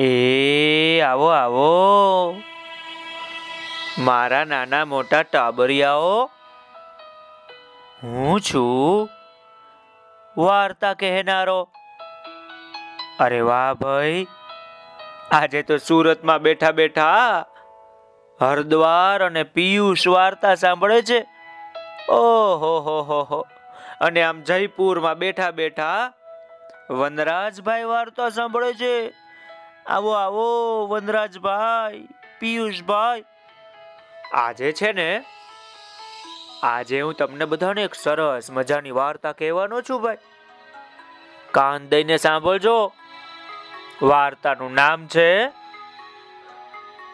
એ, આવો આવો. મારા નાના મોટા ટાબરિયાઓ, હું છું. વાર્તા કહેનારો. અરે વાહ ભાઈ, આજે તો સુરતમાં બેઠા બેઠા હરદ્વાર અને પિયુષ વાર્તા સાંભળે છે. ઓહો, હો હો હો. અને આમ જયપુરમાં બેઠા બેઠા વનરાજભાઈ વાર્તા સાંભળે છે. આવો આવો, વનરાજભાઈ, પિયુષભાઈ. આજે છે ને, આજે હું તમને બધાને એક સરસ મજાની વાર્તા કહેવાનો છું ભાઈ. કાન દઈને સાંભળજો. વાર્તાનું નામ છે,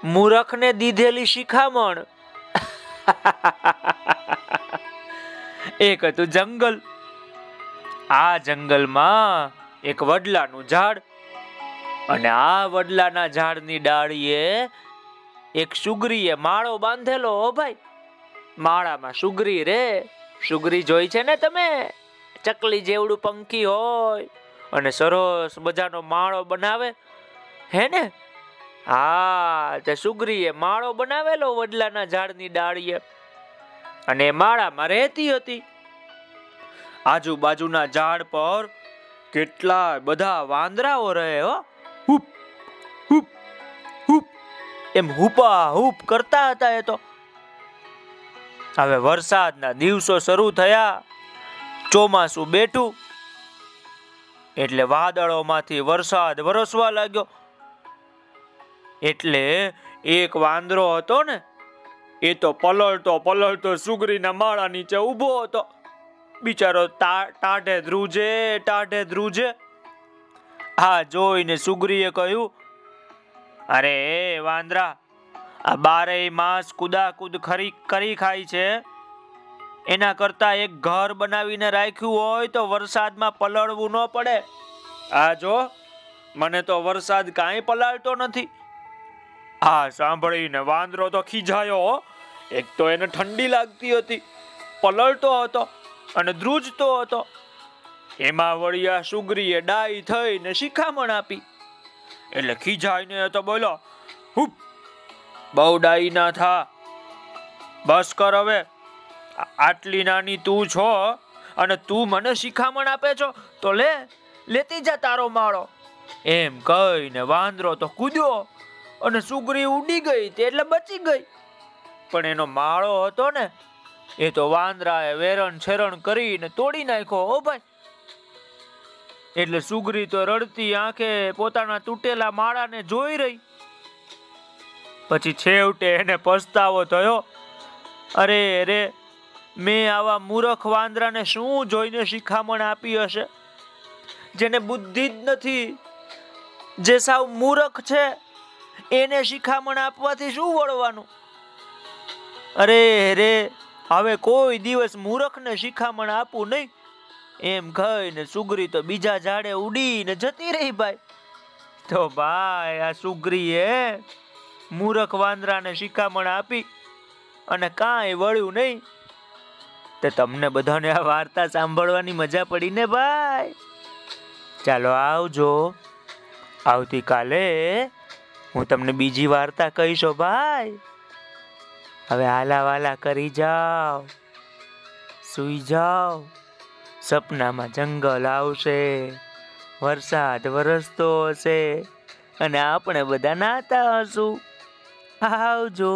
મૂરખને દીધેલી શિખામણ. એક હતું જંગલ. આ જંગલમાં એક વડલાનું ઝાડ અને આ વડલાના ઝાડની ડાળીએ એક સુગરીએ માળો બાંધેલો, હો ભાઈ. માળામાં સુગરી રે. સુગરી જોઈ છે ને તમે? ચકલી જેવડું પંખી હોય અને સરસ મજાનો માળો બનાવે. હે ને? હા, તે સુગરીએ માળો બનાવેલો વડલાના ઝાડની ડાળીએ. અને માળામાં રહેતી હતી. આજુબાજુના ઝાડ પર કેટલા બધા વાંદરાઓ રહે, હો. હુપ, હૂપ, હુપ. એમ હુપા, હુપ કરતા હતા એ તો. હવે વરસાદના દિવસો શરૂ થયા, ચોમાસું બેઠું. એટલે વાદળોમાંથી વરસાદ વરસવા લાગ્યો. એટલે એક વાંદરો હતો ને, એ તો પલળતો પલળતો સુગરીના માળા નીચે ઊભો હતો. બિચારો ટાઢે ધ્રુજે ટાઢે ધ્રુજે. હા જોઈને સુગ્રીએ કહ્યું, અરે વાંદરા, આ બારેય માસ કુદાકુદ ખરી, કરી ખાય છે. એના કરતા એક ઘર બનાવીને રાખ્યું હોય તો વરસાદમાં પલળવું ન પડે. આ જો, મને તો વરસાદ કાંઈ પલાળતો નથી. આ સાંભળીને વાંદરો તો ખીજાયો એક તો એને ઠંડી લાગતી હતી, પલળતો હતો અને ધ્રુજતો હતો. એમાં વળિયા સુગ્રીએ ડાઈ થઈને શિખામણ આપી. એટલે ખીજાઈને તો બોલો, હુપ, બહુ ડાઈ ના થા. બસ કર હવે. આટલી નાની તું છો અને તું મને શિખામણ આપે છો, તો લે, લેતી જા તારો માળો. એમ કહીને વાંદરો તો કૂદ્યો અને સુગરી ઉડી ગઈ તે એટલે બચી ગઈ. પણ એનો માળો હતો ને, એ તો વાંદરાએ વેરણ છેરણ કરીને તોડી નાખ્યો. હો ભાઈ એટલે સુગરી તો રડતી આંખે પોતાના તૂટેલા માળાને જોઈ રહી. પછી છેવટે એને પસ્તાવો થયો. અરે રે મેં આવા મૂરખ વાંદરાને શું જોઈને શિખામણ આપી હશે? જેને બુદ્ધિ જ નથી. જે સાવ મૂરખ છે, એને શિખામણ આપવાથી શું વળવાનું? અરે રે હવે કોઈ દિવસ મૂરખને શિખામણ આપવું નહીં. એમ કહીને સુગરી તો બીજા ઝાડે ઉડીને જતી રહી ભાઈ. તો ભાઈ, આ સુગરીએ મૂરખ વાંદરાને શિખામણ આપી અને કાંઈ વળ્યું નહીં. તો તમને બધાને આ વાર્તા સાંભળવાની મજા પડી ને ભાઈ? ચાલો આવજો. આવતીકાલે હું તમને બીજી વાર્તા કહીશો ભાઈ. હવે વાલા કરી જાઓ. સુઈ જાઓ. સપનામાં જંગલ આવશે વરસાદ વરસતો હશે અને આપણે બધા નાતા હશું. આવજો.